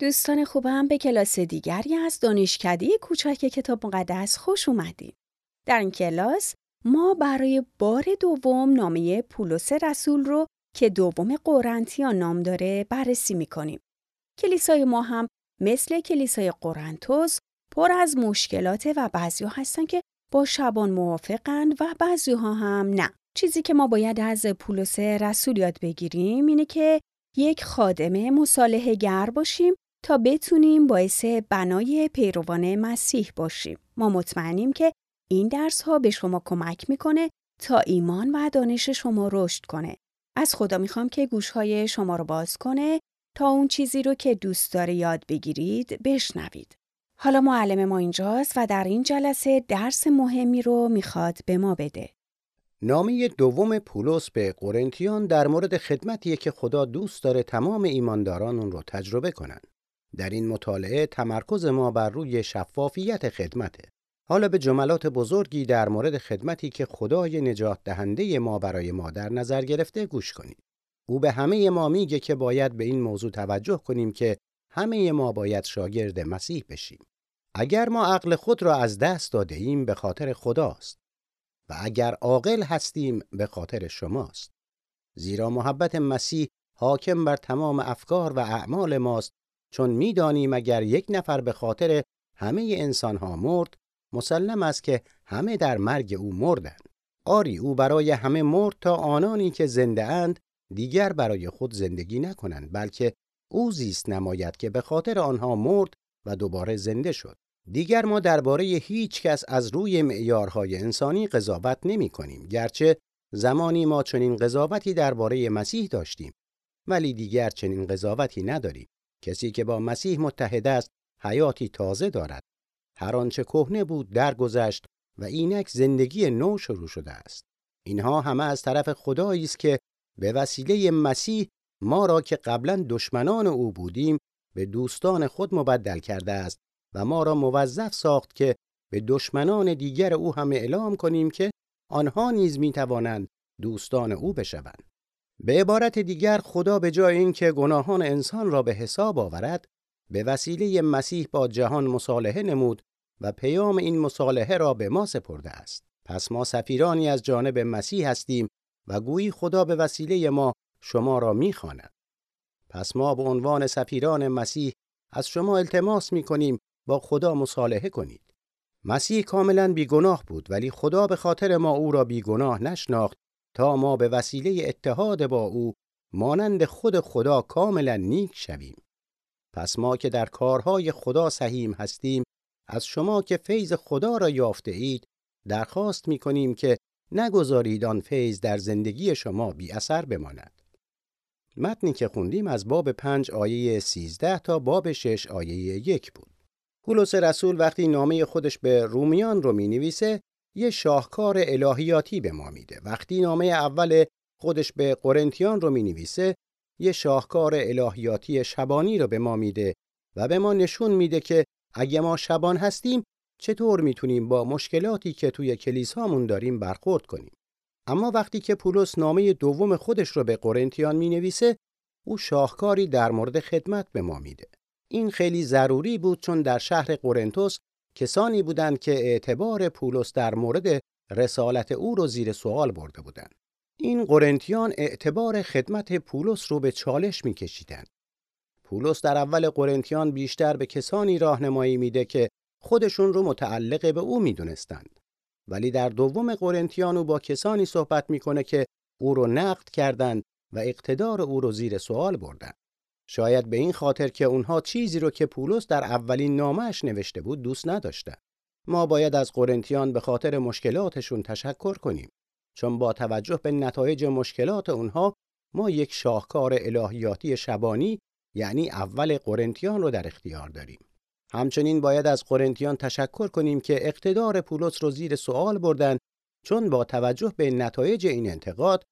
دوستان خوبم به کلاس دیگری از دانشکده کوچک کتاب مقدس خوش اومدین. در این کلاس ما برای بار دوم نامه پولس رسول رو که دوم قرنتیان نام داره بررسی می‌کنیم. کلیسای ما هم مثل کلیسای قرنتوس پر از مشکلات و بعضی هستن که با شبان موافقند و بعضی ها هم نه. چیزی که ما باید از پولس رسول یاد بگیریم اینه که یک خادم مصالحه گر باشیم تا بتونیم باعث بنای پیروان مسیح باشیم. ما مطمئنیم که این درس ها به شما کمک می‌کنه تا ایمان و دانش شما رشد کنه. از خدا می‌خوام که گوشهای شما رو باز کنه تا اون چیزی رو که دوست داره یاد بگیرید بشنوید. حالا معلم ما اینجاست و در این جلسه درس مهمی رو می‌خواد به ما بده. نامه دوم پولس به قرنتیان در مورد خدمتیه که خدا دوست داره تمام ایمانداران اون رو تجربه کنن. در این مطالعه تمرکز ما بر روی شفافیت خدمته. حالا به جملات بزرگی در مورد خدمتی که خدای نجات دهنده ما برای ما در نظر گرفته گوش کنید. او به همه ما میگه که باید به این موضوع توجه کنیم که همه ما باید شاگرد مسیح بشیم. اگر ما عقل خود را از دست داده ایم به خاطر خداست و اگر عاقل هستیم به خاطر شماست. زیرا محبت مسیح حاکم بر تمام افکار و اعمال ماست چون می‌دانیم اگر یک نفر به خاطر همه انسان ها مرد مسلم است که همه در مرگ او مردند. آری او برای همه مرد تا آنانی که زنده اند دیگر برای خود زندگی نکنند بلکه او زیست نماید که به خاطر آنها مرد و دوباره زنده شد. دیگر ما درباره هیچ کس از روی معیارهای انسانی قضاوت نمی کنیم گرچه زمانی ما چنین قضاوتی درباره مسیح داشتیم ولی دیگر چنین قضاوتی نداریم. کسی که با مسیح متحد است حیاتی تازه دارد. هر آنچه کهنه بود درگذشت و اینک زندگی نو شروع شده است. اینها همه از طرف خدایی است که به وسیله مسیح ما را که قبلا دشمنان او بودیم به دوستان خود مبدل کرده است و ما را موظف ساخت که به دشمنان دیگر او هم اعلام کنیم که آنها نیز می توانند دوستان او بشوند. به عبارت دیگر خدا به جای اینکه گناهان انسان را به حساب آورد به وسیله مسیح با جهان مصالحه نمود و پیام این مصالحه را به ما سپرده است. پس ما سفیرانی از جانب مسیح هستیم و گویی خدا به وسیله ما شما را می‌خواند. پس ما به عنوان سفیران مسیح از شما التماس می کنیم با خدا مصالحه کنید. مسیح کاملا بیگناه بود ولی خدا به خاطر ما او را بیگناه نشناخت تا ما به وسیله اتحاد با او مانند خود خدا کاملا نیک شویم پس ما که در کارهای خدا سهیم هستیم از شما که فیض خدا را یافته اید درخواست می کنیم که نگذارید آن فیض در زندگی شما بی اثر بماند. متنی که خوندیم از باب پنج آیه 13 تا باب شش آیه یک بود. پولس رسول وقتی نامه خودش به رومیان رو می نویسه یه شاهکار الهیاتی به ما میده. وقتی نامه اول خودش به قرنتیان رو می نویسه یه شاهکار الهیاتی شبانی رو به ما میده و به ما نشون میده که اگه ما شبان هستیم چطور می‌تونیم با مشکلاتی که توی کلیسامون داریم برخورد کنیم. اما وقتی که پولس نامه دوم خودش رو به قرنتیان می نویسه او شاهکاری در مورد خدمت به ما میده. این خیلی ضروری بود چون در شهر قرنتوس کسانی بودند که اعتبار پولس در مورد رسالت او رو زیر سوال برده بودند. این قرنتیان اعتبار خدمت پولس رو به چالش میکشیدند. پولس در اول قرنتیان بیشتر به کسانی راهنمایی میده که خودشون رو متعلق به او می‌دونستند. ولی در دوم قرنتیان او با کسانی صحبت می‌کنه که او رو نقد کردند و اقتدار او رو زیر سوال بردند. شاید به این خاطر که اونها چیزی رو که پولس در اولین نامش نوشته بود دوست نداشتند. ما باید از قرنتیان به خاطر مشکلاتشون تشکر کنیم چون با توجه به نتایج مشکلات اونها ما یک شاهکار الهیاتی شبانی یعنی اول قرنتیان رو در اختیار داریم. همچنین باید از قرنتیان تشکر کنیم که اقتدار پولس رو زیر سوال بردن چون با توجه به نتایج این انتقاد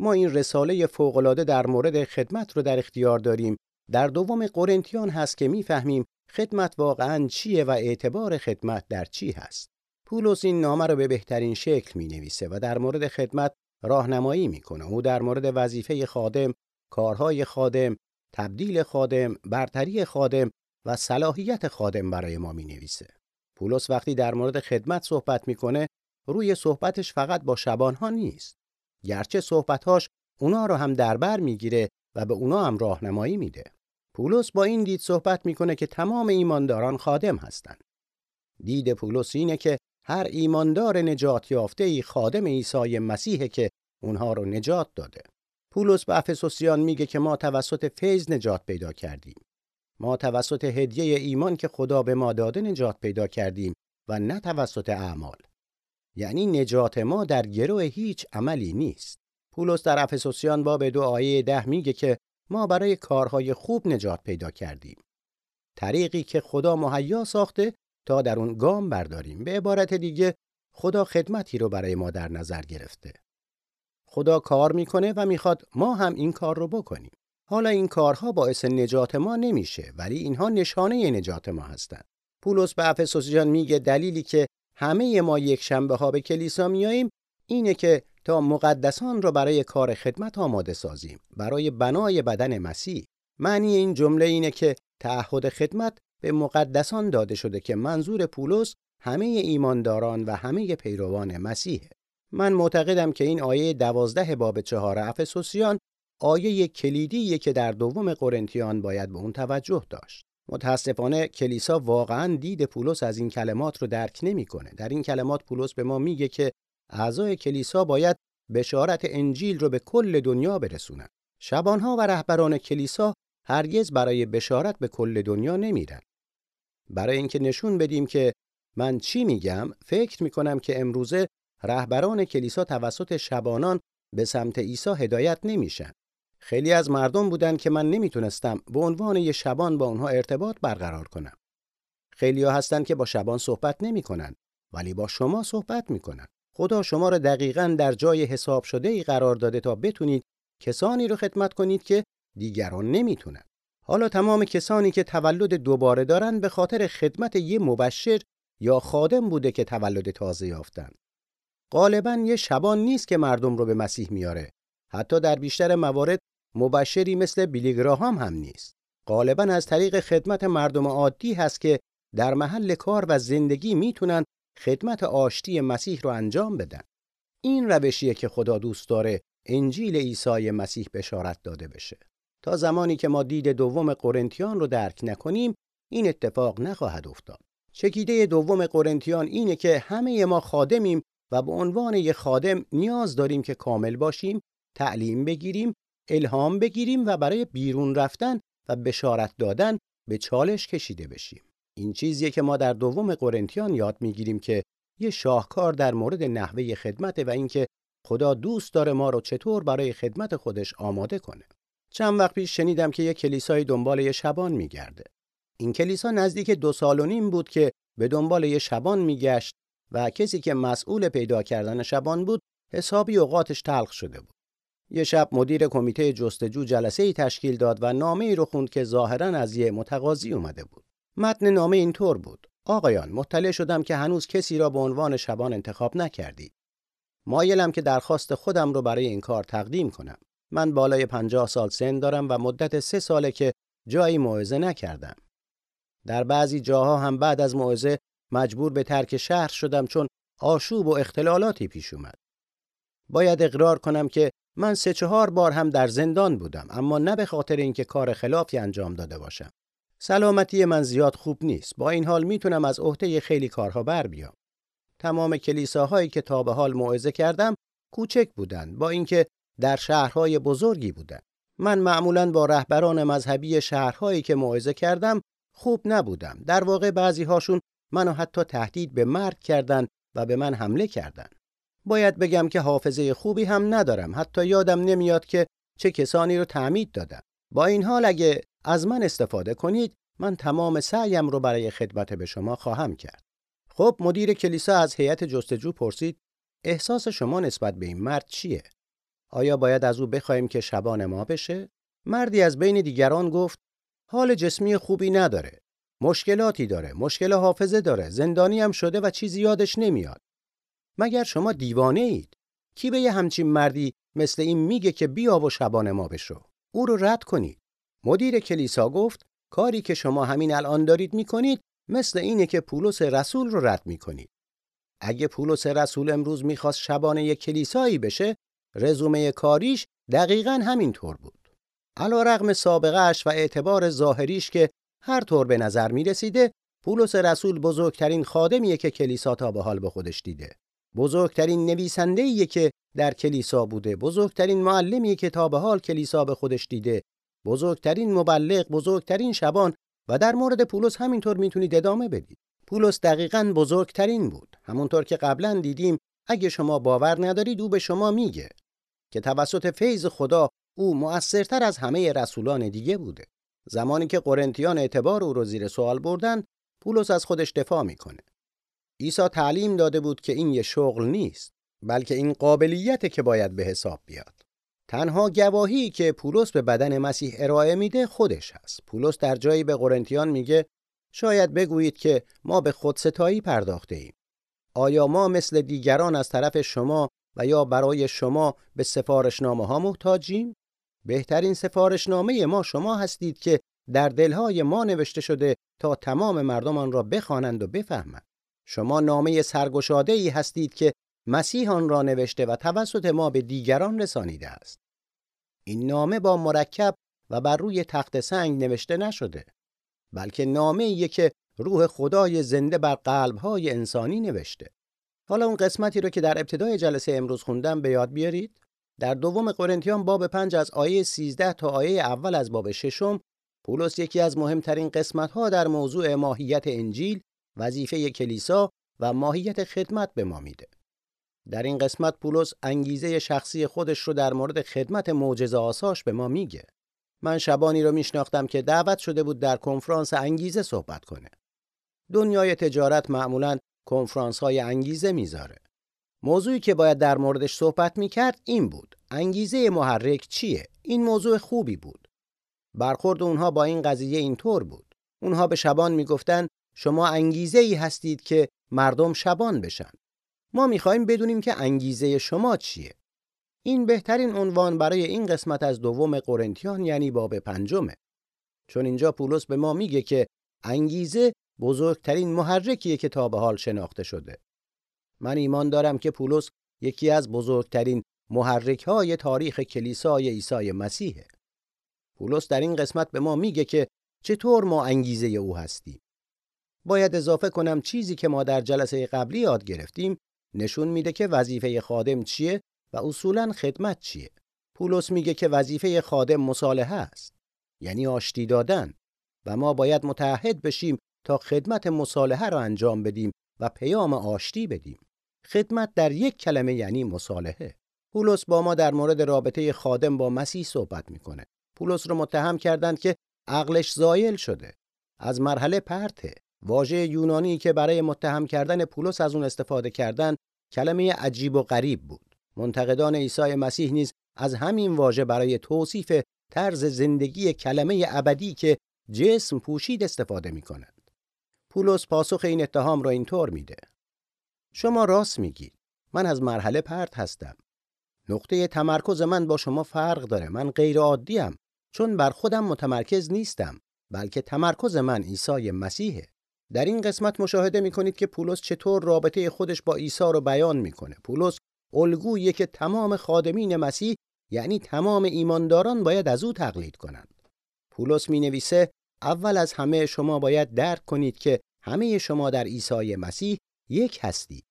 ما این رساله فوق‌العاده در مورد خدمت رو در اختیار داریم در دوم قرنتیان هست که می‌فهمیم خدمت واقعا چیه و اعتبار خدمت در چی هست. پولس این نامه رو به بهترین شکل می نویسه و در مورد خدمت راهنمایی می‌کنه. او در مورد وظیفه خادم، کارهای خادم، تبدیل خادم، برتری خادم و صلاحیت خادم برای ما می نویسه. پولس وقتی در مورد خدمت صحبت می‌کنه روی صحبتش فقط با شبانها نیست. گرچه صحبتهاش اونا رو هم دربر می‌گیره و به اونا هم راهنمایی میده. پولس با این دید صحبت می‌کنه که تمام ایمانداران خادم هستند. دید پولس اینه که هر ایماندار نجات یافته ای خادم عیسی مسیحه که اونها رو نجات داده. پولس به افسوسیان میگه که ما توسط فیض نجات پیدا کردیم. ما توسط هدیه ایمان که خدا به ما داده نجات پیدا کردیم و نه توسط اعمال. یعنی نجات ما در گروه هیچ عملی نیست. پولس در افسوسیان باب دو آیه ده میگه که ما برای کارهای خوب نجات پیدا کردیم. طریقی که خدا مهیا ساخته تا در اون گام برداریم. به عبارت دیگه خدا خدمتی رو برای ما در نظر گرفته. خدا کار می‌کنه و می‌خواد ما هم این کار رو بکنیم. حالا این کارها باعث نجات ما نمیشه ولی اینها نشانه نجات ما هستند. پولس به افسوسیان میگه دلیلی که همه ما یک شنبه ها به کلیسا میاییم اینه که تا مقدسان را برای کار خدمت آماده سازیم. برای بنای بدن مسیح. معنی این جمله اینه که تعهد خدمت به مقدسان داده شده که منظور پولس همه ایمانداران و همه پیروان مسیحه. من معتقدم که این آیه دوازده باب چهار افسوسیان آیه کلیدیه که در دوم قرنتیان باید به اون توجه داشت. متاسفانه کلیسا واقعا دید پولس از این کلمات رو درک نمی‌کنه. در این کلمات پولس به ما میگه که اعضای کلیسا باید بشارت انجیل رو به کل دنیا برسونن. شبانها و رهبران کلیسا هرگز برای بشارت به کل دنیا نمیرن. برای اینکه نشون بدیم که من چی میگم، فکر می‌کنم که امروزه رهبران کلیسا توسط شبانان به سمت عیسی هدایت نمیشن. خیلی از مردم بودن که من نمی‌تونستم به عنوان یه شبان با اونها ارتباط برقرار کنم. خیلی ها هستن که با شبان صحبت نمی‌کنن ولی با شما صحبت می‌کنن. خدا شما را دقیقا در جای حساب شده ای قرار داده تا بتونید کسانی رو خدمت کنید که دیگران نمی‌تونن. حالا تمام کسانی که تولد دوباره دارن به خاطر خدمت یه مبشر یا خادم بوده که تولد تازه یافتن. غالبا یه شبان نیست که مردم رو به مسیح میاره. حتی در بیشتر موارد مبشری مثل بیلیگراهام هم نیست. غالبا از طریق خدمت مردم عادی هست که در محل کار و زندگی می‌تونن خدمت آشتی مسیح رو انجام بدن. این روشیه که خدا دوست داره انجیل عیسی مسیح بشارت داده بشه. تا زمانی که ما دید دوم قرنتیان رو درک نکنیم این اتفاق نخواهد افتاد. چکیده دوم قرنتیان اینه که همه ما خادمیم و به عنوان یک خادم نیاز داریم که کامل باشیم، تعلیم بگیریم الهام بگیریم و برای بیرون رفتن و بشارت دادن به چالش کشیده بشیم. این چیزیه که ما در دوم قرنتیان یاد می‌گیریم که یه شاهکار در مورد نحوه خدمت و اینکه خدا دوست داره ما رو چطور برای خدمت خودش آماده کنه. چند وقت پیش شنیدم که یه کلیسای دنبال یه شبان میگرده. این کلیسا نزدیک دو سال و نیم بود که به دنبال یه شبان میگشت و کسی که مسئول پیدا کردن شبان بود حسابی اوقاتش تلخ شده بود. یه شب مدیر کمیته جستجو جلسه ای تشکیل داد و نامه ای رو خوند که ظاهرا از یه متقاضی اومده بود. متن نامه اینطور بود: آقایان مطلع شدم که هنوز کسی را به عنوان شبان انتخاب نکردید. مایلم که درخواست خودم رو برای این کار تقدیم کنم. من بالای پنجاه سال سن دارم و مدت سه ساله که جایی موعظه نکردم. در بعضی جاها هم بعد از موعظه مجبور به ترک شهر شدم چون آشوب و اختلالاتی پیش اومد. باید اقرار کنم که من سه چهار بار هم در زندان بودم اما نه به خاطر اینکه کار خلافی انجام داده باشم. سلامتی من زیاد خوب نیست. با این حال می‌تونم از عهده خیلی کارها بر بیام. تمام کلیساهایی که تا به حال موعظه کردم کوچک بودند با اینکه در شهرهای بزرگی بودند. من معمولا با رهبران مذهبی شهرهایی که موعظه کردم خوب نبودم. در واقع بعضی هاشون منو حتی تهدید به مرگ کردند و به من حمله کردند. باید بگم که حافظه خوبی هم ندارم حتی یادم نمیاد که چه کسانی رو تعمید دادم با این حال اگه از من استفاده کنید من تمام سعیم رو برای خدمت به شما خواهم کرد. خب مدیر کلیسا از هیئت جستجو پرسید احساس شما نسبت به این مرد چیه؟ آیا باید از او بخوایم که شبان ما بشه؟ مردی از بین دیگران گفت حال جسمی خوبی نداره. مشکلاتی داره مشکل حافظه داره زندانی هم شده و چیزی یادش نمیاد. مگر شما دیوانه اید؟ کی به یه همچین مردی مثل این میگه که بیا و شبان ما بشو؟ او رو رد کنید. مدیر کلیسا گفت کاری که شما همین الان دارید می‌کنید مثل اینه که پولس رسول رو رد می‌کنید. اگه پولس رسول امروز می‌خواست شبانه یک کلیسایی بشه رزومه کاریش دقیقا همین طور بود. علا رغم سابقهش و اعتبار ظاهریش که هر طور به نظر می رسیده پولس رسول بزرگترین خادمیه که کلیسا تا به حال به خودش دیده. بزرگترین نویسنده‌ایه که در کلیسا بوده، بزرگترین معلمیه که تا به حال کلیسا به خودش دیده، بزرگترین مبلغ، بزرگترین شبان و در مورد پولس همینطور می‌تونید ادامه بدید. پولس دقیقا بزرگترین بود. همونطور که قبلا دیدیم اگه شما باور ندارید او به شما میگه که توسط فیض خدا او مؤثرتر از همه رسولان دیگه بوده. زمانی که قرنتیان اعتبار او رو زیر سوال بردن، پولس از خودش دفاع می‌کنه. عیسی تعلیم داده بود که این یه شغل نیست، بلکه این قابلیته که باید به حساب بیاد. تنها گواهی که پولس به بدن مسیح ارائه میده خودش هست. پولس در جایی به قرنتیان میگه شاید بگویید که ما به خودستایی پرداخته ایم. آیا ما مثل دیگران از طرف شما و یا برای شما به سفارشنامه ها محتاجیم؟ بهترین سفارشنامه ما شما هستید که در دلهای ما نوشته شده تا تمام مردم آن را بخوانند و بفهمند. شما نامه سرگشاده ای هستید که مسیح آن را نوشته و توسط ما به دیگران رسانیده است. این نامه با مرکب و بر روی تخت سنگ نوشته نشده بلکه نامه ای که روح خدای زنده بر قلبهای انسانی نوشته. حالا اون قسمتی رو که در ابتدای جلسه امروز خوندم به یاد بیارید. در دوم قرنتیان باب پنج از آیه 13 تا آیه اول از باب ششم پولس یکی از مهمترین قسمتها در موضوع ماهیت انجیل، وظیفه کلیسا و ماهیت خدمت به ما میده. در این قسمت پولس انگیزه شخصی خودش رو در مورد خدمت معجزه آساش به ما میگه. من شبانی رو میشناختم که دعوت شده بود در کنفرانس انگیزه صحبت کنه. دنیای تجارت معمولا کنفرانس های انگیزه می‌ذاره. موضوعی که باید در موردش صحبت می‌کرد این بود. انگیزه محرک چیه؟ این موضوع خوبی بود. برخورد اونها با این قضیه اینطور بود. اونها به شبان می‌گفتن شما انگیزه ای هستید که مردم شبان بشن. ما می‌خواهیم بدونیم که انگیزه شما چیه. این بهترین عنوان برای این قسمت از دوم قرنتیان یعنی باب پنجمه. چون اینجا پولس به ما میگه که انگیزه بزرگترین محرکیه که تا به حال شناخته شده. من ایمان دارم که پولس یکی از بزرگترین محرک های تاریخ کلیسای عیسی مسیحه. پولس در این قسمت به ما میگه که چطور ما انگیزه او هستیم. باید اضافه کنم چیزی که ما در جلسه قبلی یاد گرفتیم نشون میده که وظیفه خادم چیه و اصولا خدمت چیه. پولس میگه که وظیفه خادم مصالحه است. یعنی آشتی دادن و ما باید متحد بشیم تا خدمت مصالحه را انجام بدیم و پیام آشتی بدیم. خدمت در یک کلمه یعنی مصالحه. پولس با ما در مورد رابطه خادم با مسیح صحبت می‌کنه. پولس رو متهم کردند که عقلش زایل شده. از مرحله پرته. واژه یونانی که برای متهم کردن پولس از اون استفاده کردن کلمه عجیب و غریب بود. منتقدان عیسی مسیح نیز از همین واژه برای توصیف طرز زندگی کلمه ابدی که جسم پوشید استفاده می کنند. پولس پاسخ این اتهام را اینطور میده. شما راست میگید. من از مرحله پرت هستم. نقطه تمرکز من با شما فرق داره. من غیر عادیم چون بر خودم متمرکز نیستم بلکه تمرکز من عیسی مسیحه. در این قسمت مشاهده می کنید که پولس چطور رابطه خودش با عیسی رو بیان می‌کنه. پولس الگویی که تمام خادمین مسیح یعنی تمام ایمانداران باید از او تقلید کنند. پولس می نویسه اول از همه شما باید درک کنید که همه شما در عیسی مسیح یک هستید.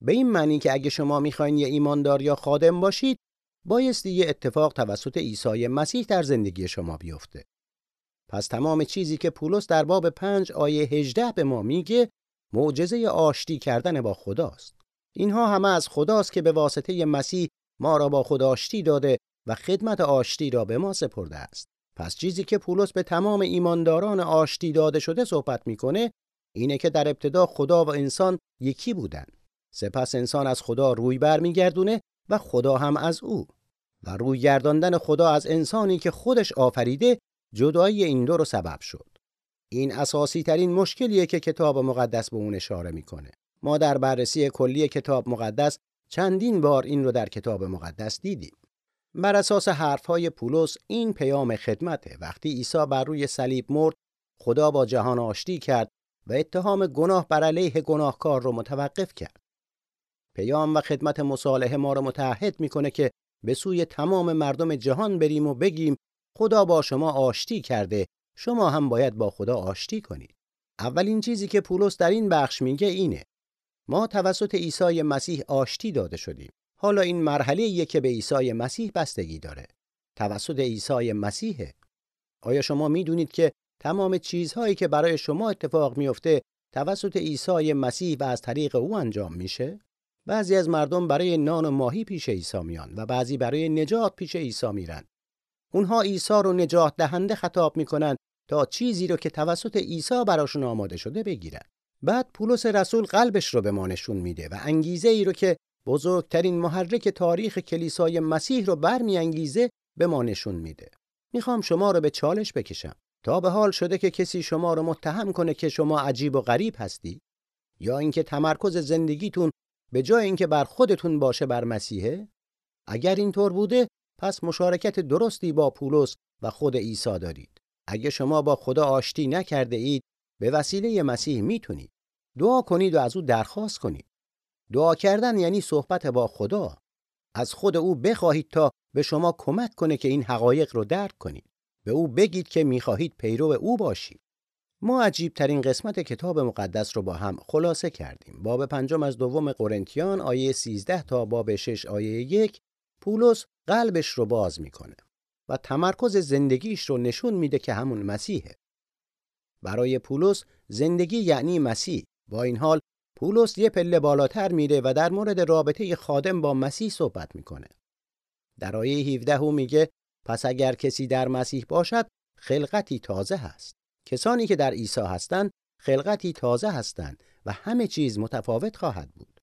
به این معنی که اگه شما می‌خواین یه ایماندار یا خادم باشید بایستی یه اتفاق توسط عیسی مسیح در زندگی شما بیفته. پس تمام چیزی که پولس در باب پنج آیه 18 به ما میگه معجزه آشتی کردن با خداست. اینها همه از خداست که به واسطه مسیح ما را با خدا آشتی داده و خدمت آشتی را به ما سپرده است. پس چیزی که پولس به تمام ایمانداران آشتی داده شده صحبت می‌کنه اینه که در ابتدا خدا و انسان یکی بودن. سپس انسان از خدا روی برمیگردونه و خدا هم از او. و روی گرداندن خدا از انسانی که خودش آفریده جدایی این دو رو سبب شد. این اساسی ترین مشکلیه که کتاب مقدس به اون اشاره می‌کنه. ما در بررسی کلی کتاب مقدس چندین بار این رو در کتاب مقدس دیدیم. بر اساس حرفهای پولس این پیام خدمته وقتی عیسی بر روی صلیب مرد خدا با جهان آشتی کرد و اتهام گناه بر علیه گناهکار رو متوقف کرد پیام و خدمت مصالحه ما رو متحد می‌کنه که به سوی تمام مردم جهان بریم و بگیم خدا با شما آشتی کرده شما هم باید با خدا آشتی کنید. اولین چیزی که پولس در این بخش میگه اینه. ما توسط عیسی مسیح آشتی داده شدیم. حالا این مرحله که به عیسی مسیح بستگی داره. توسط عیسی مسیح. آیا شما می‌دونید که تمام چیزهایی که برای شما اتفاق میفته توسط عیسی مسیح و از طریق او انجام میشه؟ بعضی از مردم برای نان و ماهی پیش عیسی میان و بعضی برای نجات پیش عیسی میرن. اونها عیسی رو نجات دهنده خطاب می‌کنن تا چیزی رو که توسط عیسی براشون آماده شده بگیرن. بعد پولس رسول قلبش رو به ما نشون میده و انگیزه ای رو که بزرگترین محرک تاریخ کلیسای مسیح رو برمیانگیزه به ما نشون میده. می‌خوام شما رو به چالش بکشم. تا به حال شده که کسی شما رو متهم کنه که شما عجیب و غریب هستی؟ یا اینکه تمرکز زندگیتون به جای اینکه بر خودتون باشه بر مسیحه؟ اگر اینطور بوده پس مشارکت درستی با پولس و خود عیسی دارید. اگه شما با خدا آشتی نکرده اید به وسیله مسیح می‌تونید. دعا کنید و از او درخواست کنید. دعا کردن یعنی صحبت با خدا. از خود او بخواهید تا به شما کمک کنه که این حقایق رو درک کنید. به او بگید که می‌خواهید پیرو او باشید. ما عجیب ترین قسمت کتاب مقدس رو با هم خلاصه کردیم. باب پنجم از دوم قرنتیان آیه 13 تا باب 6 آیه 1 پولس قلبش رو باز می‌کنه و تمرکز زندگیش رو نشون میده که همون مسیحه. برای پولس زندگی یعنی مسیح. با این حال پولس یه پله بالاتر میره و در مورد رابطه خادم با مسیح صحبت می‌کنه. در آیه 17 او میگه پس اگر کسی در مسیح باشد خلقتی تازه هست. کسانی که در عیسی هستند خلقتی تازه هستند و همه چیز متفاوت خواهد بود.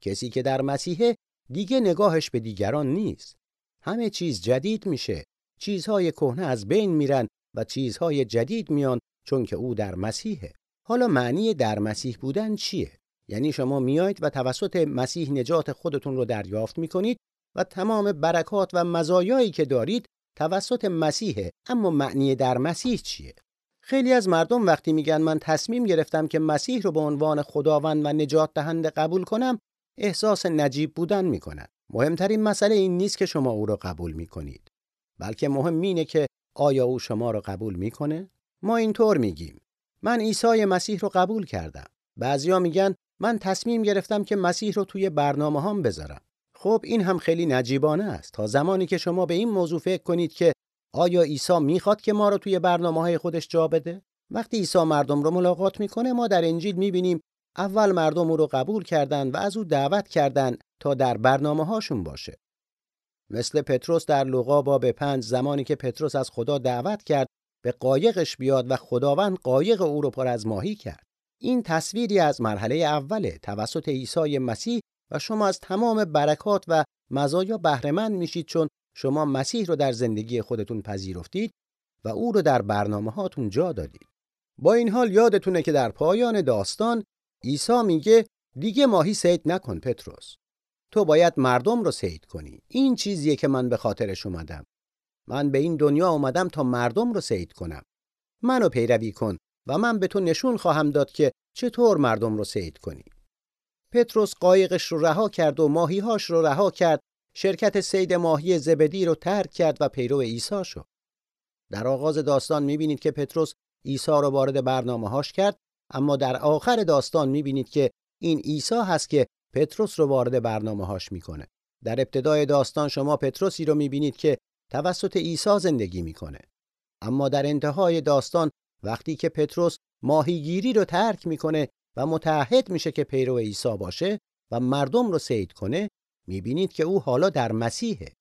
کسی که در مسیحه دیگه نگاهش به دیگران نیست. همه چیز جدید میشه. چیزهای کهنه از بین میرن و چیزهای جدید میان چون که او در مسیحه. حالا معنی در مسیح بودن چیه؟ یعنی شما میایید و توسط مسیح نجات خودتون رو دریافت می‌کنید و تمام برکات و مزایایی که دارید توسط مسیحه اما معنی در مسیح چیه؟ خیلی از مردم وقتی میگن من تصمیم گرفتم که مسیح رو به عنوان خداوند و نجات دهنده قبول کنم احساس نجیب بودن می‌کنن مهمترین مسئله این نیست که شما او را قبول می‌کنید. بلکه مهم اینه که آیا او شما را قبول می‌کنه؟ ما اینطور میگیم. من عیسی مسیح رو قبول کردم. بعضیا میگن من تصمیم گرفتم که مسیح رو توی برنامه هم بذارم. خب این هم خیلی نجیبانه است. تا زمانی که شما به این موضوع فکر کنید که آیا عیسی می‌خواد که ما رو توی برنامه های خودش جا بده؟ وقتی عیسی مردم رو ملاقات می‌کنه ما در انجیل می‌بینیم اول مردم او رو قبول کردند و از او دعوت کردند تا در برنامه هاشون باشه. مثل پتروس در لوقا باب پنج زمانی که پتروس از خدا دعوت کرد به قایقش بیاد و خداوند قایق او رو پر از ماهی کرد. این تصویری از مرحله اوله توسط عیسی مسیح و شما از تمام برکات و مزایا بهرهمند میشید چون شما مسیح رو در زندگی خودتون پذیرفتید و او رو در برنامه هاتون جا دادید. با این حال یادتونه که در پایان داستان عیسی میگه دیگه ماهی سید نکن پتروس. تو باید مردم رو سید کنی. این چیزیه که من به خاطرش اومدم. من به این دنیا اومدم تا مردم رو سید کنم. منو پیروی کن و من به تو نشون خواهم داد که چطور مردم رو سید کنی. پتروس قایقش رو رها کرد و ماهیهاش رو رها کرد شرکت سید ماهی زبدی رو ترک کرد و پیرو عیسی شد. در آغاز داستان می‌بینید که پتروس عیسی رو وارد برنامه هاش کرد اما در آخر داستان می‌بینید که این عیسی هست که پتروس رو وارد برنامه هاش می‌کنه. در ابتدای داستان شما پتروسی رو می‌بینید که توسط عیسی زندگی می‌کنه. اما در انتهای داستان وقتی که پتروس ماهیگیری رو ترک می‌کنه و متحد میشه که پیرو عیسی باشه و مردم رو سید کنه می‌بینید که او حالا در مسیحه.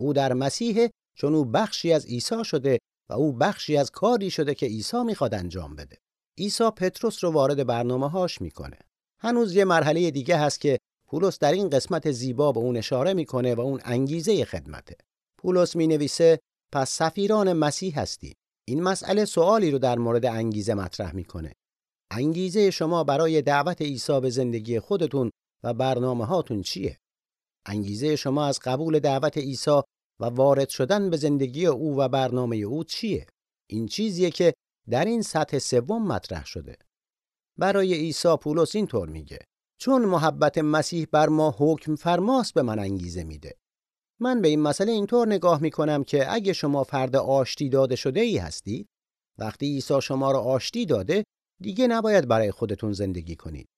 او در مسیحه چون او بخشی از عیسی شده و او بخشی از کاری شده که عیسی می‌خواد انجام بده. عیسی پتروس رو وارد برنامه هاش می‌کنه. هنوز یه مرحله دیگه هست که پولس در این قسمت زیبا به اون اشاره می‌کنه و اون انگیزه خدمته. پولس می نویسه پس سفیران مسیح هستی. این مسئله سوالی رو در مورد انگیزه مطرح می‌کنه. انگیزه شما برای دعوت عیسی به زندگی خودتون و برنامه هاتون چیه؟ انگیزه شما از قبول دعوت عیسی و وارد شدن به زندگی او و برنامه او چیه؟ این چیزیه که در این سطح سوم مطرح شده. برای عیسی پولس اینطور میگه چون محبت مسیح بر ما حکم فرماست به من انگیزه میده. من به این مسئله اینطور نگاه می‌کنم که اگه شما فرد آشتی داده شده ای هستید وقتی عیسی شما را آشتی داده دیگه نباید برای خودتون زندگی کنید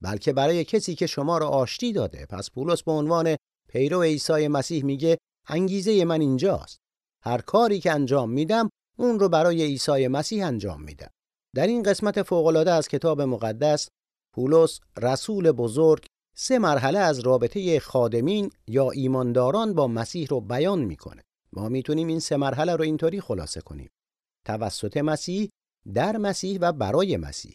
بلکه برای کسی که شما را آشتی داده پس پولس به عنوان پیرو عیسی مسیح میگه انگیزه من اینجاست هر کاری که انجام میدم اون رو برای عیسی مسیح انجام میدم در این قسمت فوق‌العاده از کتاب مقدس پولس رسول بزرگ سه مرحله از رابطه خادمین یا ایمانداران با مسیح رو بیان می‌کنه. ما می‌تونیم این سه مرحله رو اینطوری خلاصه کنیم. توسط مسیح در مسیح و برای مسیح.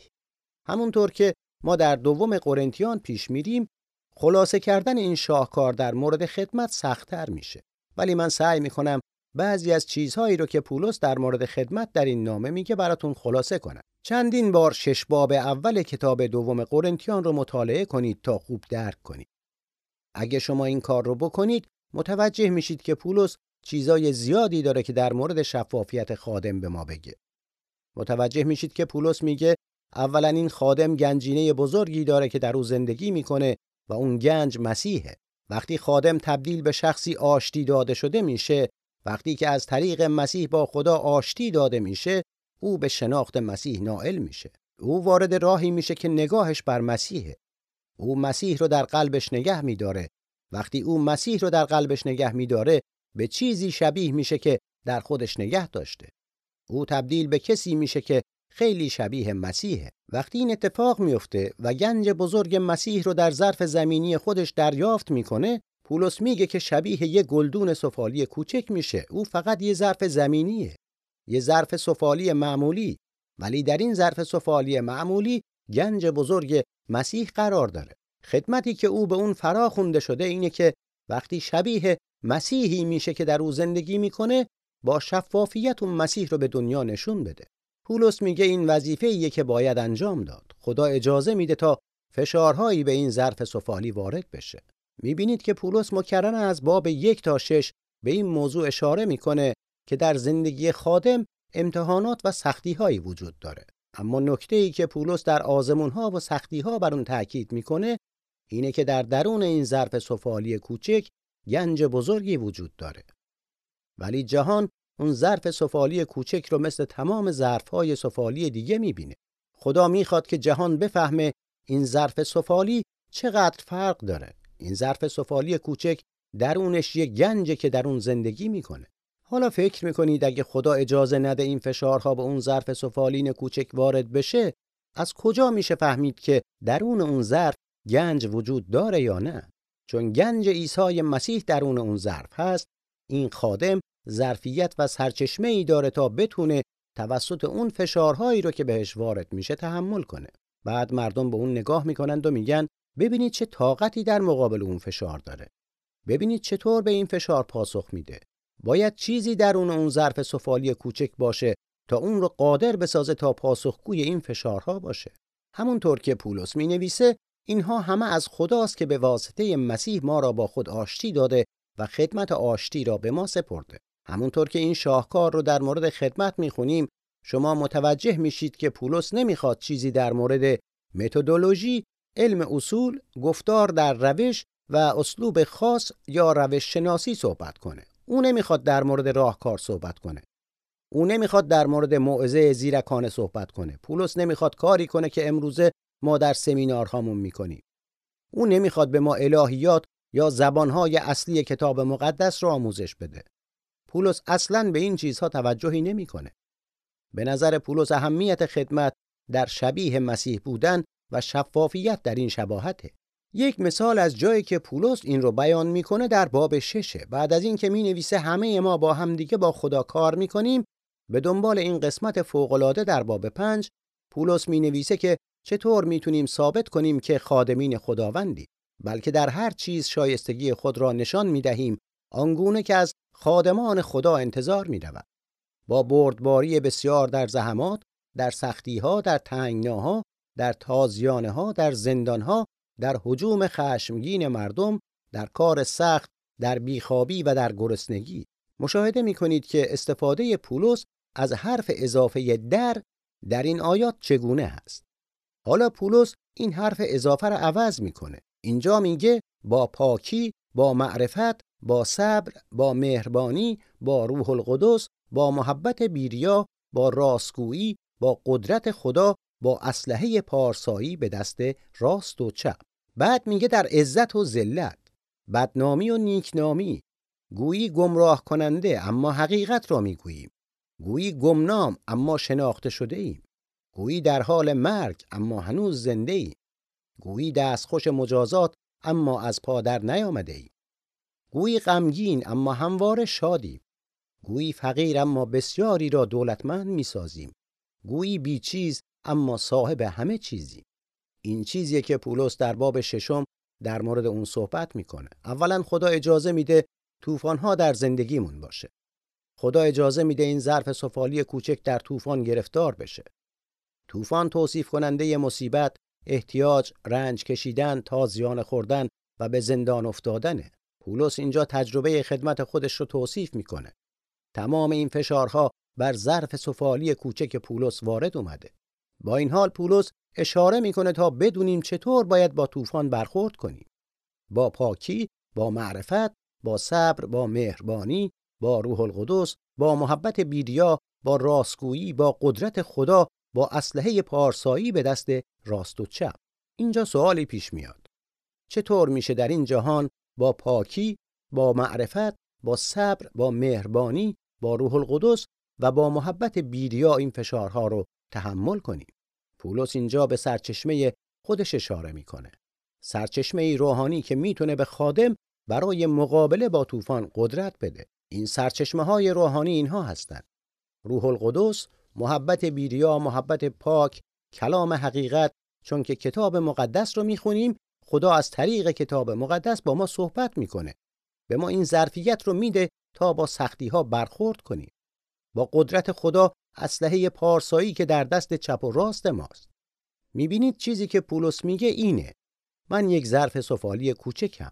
همونطور که ما در دوم قرنتیان پیش میریم خلاصه کردن این شاهکار در مورد خدمت سختتر میشه. ولی من سعی می‌کنم بعضی از چیزهایی رو که پولس در مورد خدمت در این نامه میگه براتون خلاصه کنم. چندین بار شش باب اول کتاب دوم قرنتیان رو مطالعه کنید تا خوب درک کنید. اگه شما این کار رو بکنید متوجه میشید که پولس چیزای زیادی داره که در مورد شفافیت خادم به ما بگه. متوجه میشید که پولس میگه اولا این خادم گنجینه بزرگی داره که در او زندگی می‌کنه و اون گنج مسیحه. وقتی خادم تبدیل به شخصی آشتی داده شده میشه وقتی که از طریق مسیح با خدا آشتی داده میشه او به شناخت مسیح نائل میشه. او وارد راهی میشه که نگاهش بر مسیحه. او مسیح رو در قلبش نگه میداره. وقتی او مسیح رو در قلبش نگه میداره به چیزی شبیه میشه که در خودش نگه داشته. او تبدیل به کسی میشه که خیلی شبیه مسیحه. وقتی این اتفاق میفته و گنج بزرگ مسیح رو در ظرف زمینی خودش دریافت می‌کنه پولس میگه که شبیه یه گلدون سفالی کوچک میشه. او فقط یه ظرف زمینیه. یه ظرف سفالی معمولی. ولی در این ظرف سفالی معمولی گنج بزرگ مسیح قرار داره. خدمتی که او به اون فرا خونده شده اینه که وقتی شبیه مسیحی میشه که در او زندگی می‌کنه با شفافیت اون مسیح رو به دنیا نشون بده. پولس میگه این وظیفه ایه که باید انجام داد. خدا اجازه میده تا فشارهایی به این ظرف سفالی وارد بشه. می‌بینید که پولس مکرر از باب یک تا شش به این موضوع اشاره می‌کنه که در زندگی خادم امتحانات و سختی هایی وجود داره. اما نکته ای که پولس در آزمون ها و سختی ها بر اون تاکید می‌کنه اینه که در درون این ظرف سفالی کوچک گنج بزرگی وجود داره. ولی جهان اون ظرف سفالی کوچک رو مثل تمام ظرفهای سفالی دیگه می‌بینه. خدا می‌خواد که جهان بفهمه این ظرف سفالی چقدر فرق داره. این ظرف سفالی کوچک درونش یه گنجه که در اون زندگی می‌کنه. حالا فکر می‌کنید اگه خدا اجازه نده این فشارها به اون ظرف سفالین کوچک وارد بشه از کجا میشه فهمید که درون اون ظرف گنج وجود داره یا نه؟ چون گنج عیسی مسیح درون اون ظرف هست این خادم ظرفیت و سرچشمه ای داره تا بتونه توسط اون فشارهایی رو که بهش وارد میشه تحمل کنه. بعد مردم به اون نگاه می‌کنند و میگن ببینید چه طاقتی در مقابل اون فشار داره. ببینید چطور به این فشار پاسخ میده. باید چیزی درون اون ظرف سفالی کوچک باشه تا اون رو قادر بسازه تا پاسخگوی این فشارها باشه. همونطور که پولس می نویسه اینها همه از خداست که به واسطه مسیح ما را با خود آشتی داده و خدمت آشتی را به ما سپرده. همونطور که این شاهکار رو در مورد خدمت می‌خونیم شما متوجه میشید که پولس نمی‌خواد چیزی در مورد متدولوژی، علم اصول، گفتار در روش و اسلوب خاص یا روش شناسی صحبت کنه. او نمی‌خواد در مورد راهکار صحبت کنه. او نمی‌خواد در مورد موعظه زیرکانه صحبت کنه. پولس نمی‌خواد کاری کنه که امروزه ما در سمینارهامون می‌کنیم. او نمی‌خواد به ما الهیات یا زبانهای اصلی کتاب مقدس را آموزش بده. پولس اصلا به این چیزها توجهی نمی‌کنه. به نظر پولس اهمیت خدمت در شبیه مسیح بودن و شفافیت در این شباهته. یک مثال از جایی که پولس این رو بیان می‌کنه در باب ششه بعد از اینکه می نویسه همه ما با همدیگه با خدا کار می‌کنیم به دنبال این قسمت فوقالعاده در باب پنج پولس می نویسه که چطور می‌تونیم ثابت کنیم که خادمین خداوندی بلکه در هر چیز شایستگی خود را نشان می دهیم آنگونه که از خادمان خدا انتظار می رود. با بردباری بسیار در زحمات، در سختیها، در تنگناها، در تازیانه ها، در زندانها، در حجوم خشمگین مردم، در کار سخت در بیخوابی و در گرسنگی. مشاهده می کنید که استفاده پولس از حرف اضافه در در این آیات چگونه هست حالا پولس این حرف اضافه را عوض می‌کنه. اینجا میگه با پاکی با معرفت با صبر با مهربانی با روح القدس با محبت بیریا با راستگویی با قدرت خدا با اسلحه پارسایی به دست راست و چپ. بعد میگه در عزت و ذلت. بدنامی و نیکنامی. گویی گمراه کننده اما حقیقت را می‌گوییم. گویی گمنام اما شناخته شده ایم گویی در حال مرگ اما هنوز زنده ایم گویی دستخوش مجازات اما از پادر نیامده ایم گویی غمگین اما همواره شادیم. گویی فقیر اما بسیاری را دولتمند می‌سازیم. گویی بیچیز اما صاحب همه چیزی. این چیزیه که پولس در باب ششم در مورد اون صحبت می‌کنه. اولا خدا اجازه میده طوفان‌ها در زندگیمون باشه. خدا اجازه میده این ظرف سفالی کوچک در طوفان گرفتار بشه. طوفان توصیف کننده مصیبت احتیاج رنج کشیدن تازیان خوردن و به زندان افتادنه. پولس اینجا تجربه خدمت خودش رو توصیف می‌کنه. تمام این فشارها بر ظرف سفالی کوچک پولس وارد اومده. با این حال پولس اشاره می‌کنه تا بدونیم چطور باید با طوفان برخورد کنیم. با پاکی با معرفت با صبر با مهربانی با روح القدس با محبت بیدیا با راستگویی با قدرت خدا با اسلحه پارسایی به دست راست و چپ. اینجا سوالی پیش میاد. چطور میشه در این جهان با پاکی با معرفت با صبر با مهربانی با روح القدس و با محبت بیدیا این فشارها رو تحمل کنیم. پولس اینجا به سرچشمه خودش اشاره می‌کنه. سرچشمه روحانی که می‌تونه به خادم برای مقابله با طوفان قدرت بده. این سرچشمه های روحانی اینها هستند. روح القدس محبت بیریا محبت پاک کلام حقیقت. چون که کتاب مقدس رو می‌خونیم خدا از طریق کتاب مقدس با ما صحبت می‌کنه. به ما این ظرفیت رو میده تا با سختی ها برخورد کنیم. با قدرت خدا اسلحه پارسایی که در دست چپ و راست ماست. می‌بینید چیزی که پولس میگه اینه. من یک ظرف سفالی کوچکم.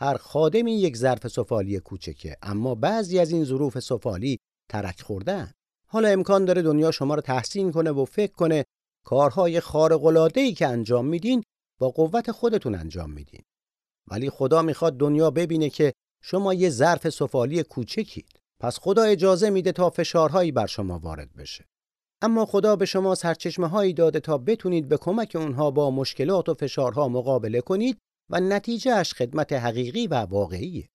هر خادمی یک ظرف سفالی کوچکه اما بعضی از این ظروف سفالی ترک خوردن حالا امکان داره دنیا شما رو تحسین کنه و فکر کنه کارهای خارق که انجام میدین با قوت خودتون انجام میدین. ولی خدا می‌خواد دنیا ببینه که شما یه ظرف سفالی کوچکید. پس خدا اجازه میده تا فشارهایی بر شما وارد بشه اما خدا به شما سرچشمه هایی داده تا بتونید به کمک اونها با مشکلات و فشارها مقابله کنید و نتیجهش خدمت حقیقی و واقعیه.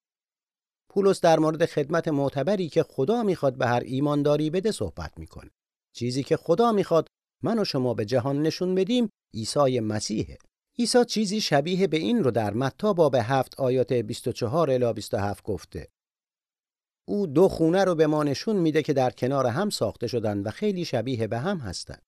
پولس در مورد خدمت معتبری که خدا می‌خواد به هر ایمانداری بده صحبت می‌کنه. چیزی که خدا می‌خواد من و شما به جهان نشون بدیم عیسی مسیحه. عیسی چیزی شبیه به این رو در متی باب 7 آیات 24 الی 27 گفته. او دو خونه رو به ما نشون میده که در کنار هم ساخته شدن و خیلی شبیه به هم هستند.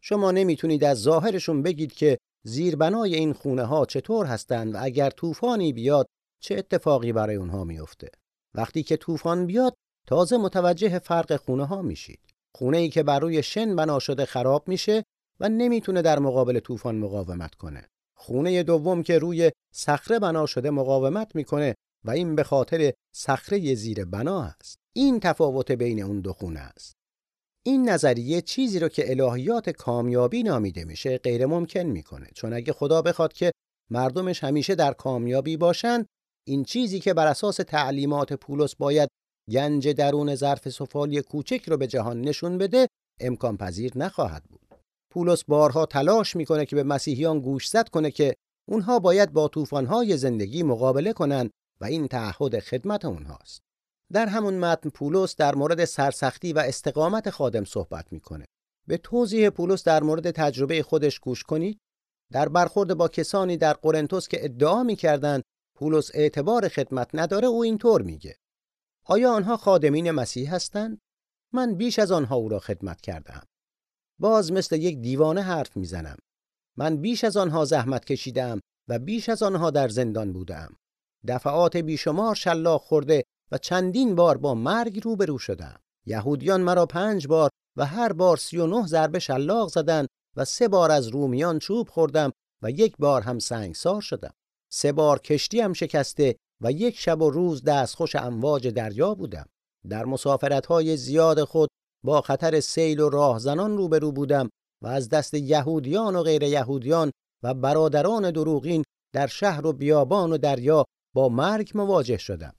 شما نمی‌تونید از ظاهرشون بگید که زیربنای این خونه ها چطور هستند و اگر طوفانی بیاد چه اتفاقی برای اونها میفته. وقتی که طوفان بیاد تازه متوجه فرق خونه ها میشید. خونه ای که بر روی شن بنا شده خراب میشه و نمی‌تونه در مقابل طوفان مقاومت کنه. خونه دوم که روی صخره بنا شده مقاومت می‌کنه و این به خاطر صخره زیر بنا است. این تفاوت بین اون دو خونه است. این نظریه چیزی رو که الهیات کامیابی نامیده میشه غیر ممکن می‌کنه چون اگه خدا بخواد که مردمش همیشه در کامیابی باشن این چیزی که بر اساس تعلیمات پولس باید گنج درون ظرف سفالی کوچک رو به جهان نشون بده امکان پذیر نخواهد بود پولس بارها تلاش می‌کنه که به مسیحیان گوشزد کنه که اونها باید با طوفان‌های زندگی مقابله کنند و این تعهد خدمت اونهاست در همون متن پولس در مورد سرسختی و استقامت خادم صحبت می‌کنه. به توضیح پولس در مورد تجربه خودش گوش کنید. در برخورد با کسانی در قرنتوس که ادعا می‌کردند پولس اعتبار خدمت نداره او اینطور میگه. آیا آنها خادمین مسیح هستند؟ من بیش از آنها او را خدمت کردم. باز مثل یک دیوانه حرف می‌زنم. من بیش از آنها زحمت کشیدم و بیش از آنها در زندان بودم. دفعات بیشمار شلاق خورده و چندین بار با مرگ روبرو شدم. یهودیان مرا پنج بار و هر بار سی و نه ضربه شلاق زدن و سه بار از رومیان چوب خوردم و یک بار هم سنگسار شدم. سه بار کشتی هم شکسته و یک شب و روز دستخوش امواج دریا بودم در مسافرتهای زیاد خود با خطر سیل و راهزنان روبرو بودم و از دست یهودیان و غیر یهودیان و برادران دروغین در شهر و بیابان و دریا با مرگ مواجه شدم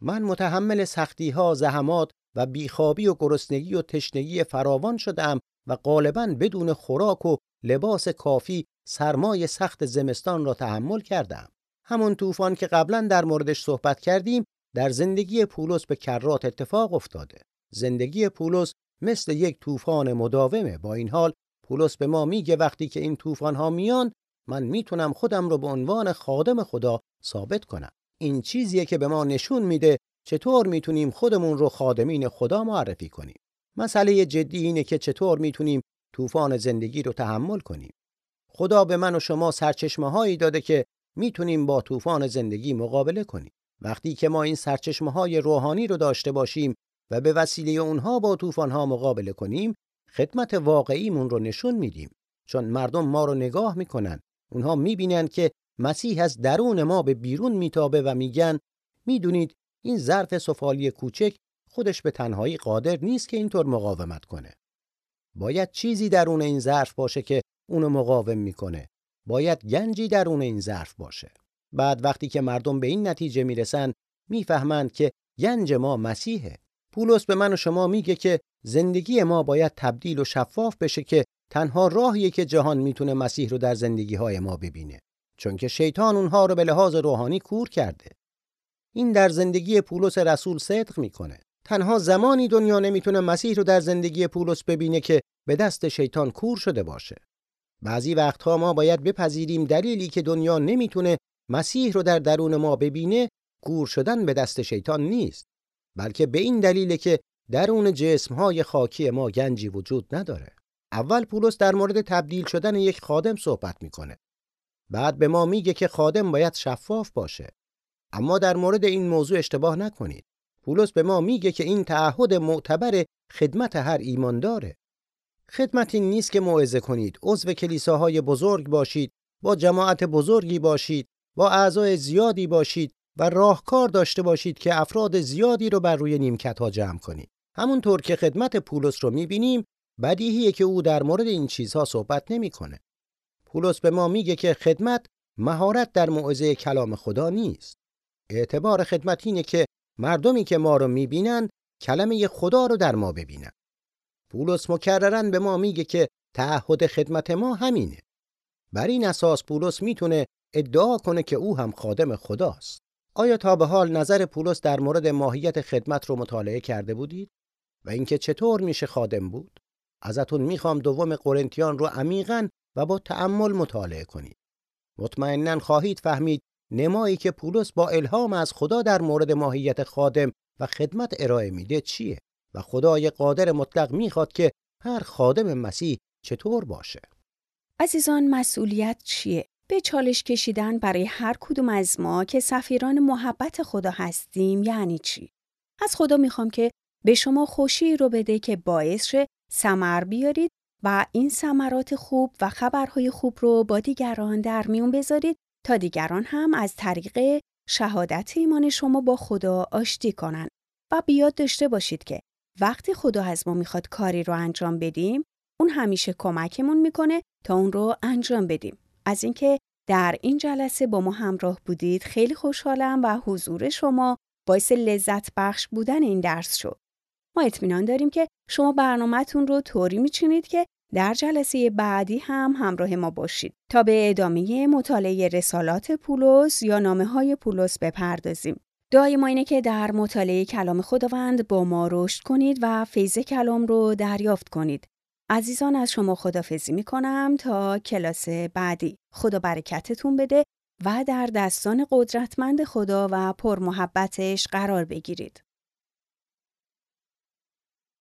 من متحمل سختی ها، زحمات و بیخوابی و گرسنگی و تشنگی فراوان شدم و غالبا بدون خوراک و لباس کافی سرمای سخت زمستان را تحمل کردم. همون طوفان که قبلا در موردش صحبت کردیم در زندگی پولس به کرات اتفاق افتاده. زندگی پولس مثل یک طوفان مداومه. با این حال پولس به ما میگه وقتی که این طوفان ها میان من می‌تونم خودم رو به عنوان خادم خدا ثابت کنم. این چیزیه که به ما نشون میده چطور می‌تونیم خودمون رو خادمین خدا معرفی کنیم. مسئله جدی اینه که چطور می‌تونیم طوفان زندگی رو تحمل کنیم. خدا به من و شما سرچشمه هایی داده که می‌تونیم با طوفان زندگی مقابله کنیم. وقتی که ما این سرچشمه های روحانی رو داشته باشیم و به وسیله اونها با طوفان ها مقابله کنیم، خدمت واقعیمون رو نشون میدیم. چون مردم ما رو نگاه می‌کنن. اونها می‌بینن که مسیح از درون ما به بیرون میتابه و میگن می‌دونید این ظرف سفالی کوچک خودش به تنهایی قادر نیست که اینطور مقاومت کنه. باید چیزی درون این ظرف باشه که اونو مقاوم می‌کنه. باید گنجی درون این ظرف باشه. بعد وقتی که مردم به این نتیجه می‌رسن می‌فهمند که گنج ما مسیحه. پولس به من و شما میگه که زندگی ما باید تبدیل و شفاف بشه که تنها راهیه که جهان می‌تونه مسیح رو در زندگی های ما ببینه. چون که شیطان اونها رو به لحاظ روحانی کور کرده. این در زندگی پولس رسول صدق می‌کنه. تنها زمانی دنیا نمی‌تونه مسیح رو در زندگی پولس ببینه که به دست شیطان کور شده باشه. بعضی وقتها ما باید بپذیریم دلیلی که دنیا نمی‌تونه مسیح رو در درون ما ببینه کور شدن به دست شیطان نیست بلکه به این دلیل که درون جسمهای خاکی ما گنجی وجود نداره. اول پولس در مورد تبدیل شدن یک خادم صحبت می‌کنه. بعد به ما میگه که خادم باید شفاف باشه. اما در مورد این موضوع اشتباه نکنید. پولس به ما میگه که این تعهد معتبر خدمت هر ایمان داره. خدمت این نیست که موعظه کنید، عضو کلیساهای بزرگ باشید، با جماعت بزرگی باشید، با اعضای زیادی باشید و راهکار داشته باشید که افراد زیادی رو بر روی نیمکت ها جمع کنید. همونطور که خدمت پولس رو می‌بینیم بدیهیه که او در مورد این چیزها صحبت نمی‌کنه. پولس به ما میگه که خدمت مهارت در موعظه کلام خدا نیست. اعتبار خدمت اینه که مردمی که ما رو می‌بینن کلمه خدا رو در ما ببینن. پولس مکررن به ما میگه که تعهد خدمت ما همینه. بر این اساس پولس می‌تونه ادعا کنه که او هم خادم خداست. آیا تا به حال نظر پولس در مورد ماهیت خدمت رو مطالعه کرده بودید و اینکه چطور میشه خادم بود؟ ازتون می‌خوام دوم قرنتیان رو عمیقا و با تأمل مطالعه کنید. مطمئنا خواهید فهمید نمایی که پولس با الهام از خدا در مورد ماهیت خادم و خدمت ارائه میده چیه و خدای قادر مطلق می‌خواد که هر خادم مسیح چطور باشه. عزیزان مسئولیت چیه؟ به چالش کشیدن برای هر کدوم از ما که سفیران محبت خدا هستیم یعنی چی؟ از خدا می‌خوام که به شما خوشی رو بده که باعث شه سمر بیارید و این ثمرات خوب و خبرهای خوب رو با دیگران در میون بذارید تا دیگران هم از طریق شهادت ایمان شما با خدا آشتی کنن و بیاد داشته باشید که وقتی خدا از ما می‌خواد کاری رو انجام بدیم اون همیشه کمکمون می‌کنه تا اون رو انجام بدیم. از اینکه در این جلسه با ما همراه بودید خیلی خوشحالم و حضور شما باعث لذت بخش بودن این درس شد. اطمینان داریم که شما برنامهتون رو طوری میچینید که در جلسه بعدی هم همراه ما باشید تا به ادامه مطالعه رسالات پولس یا نامه های پولس بپردازیم. دعای ما اینه که در مطالعه کلام خداوند با ما رشد کنید و فیض کلام رو دریافت کنید. عزیزان از شما خدافزی می کنم تا کلاس بعدی. خدا برکتتون بده و در دستان قدرتمند خدا و پرمحبتش قرار بگیرید.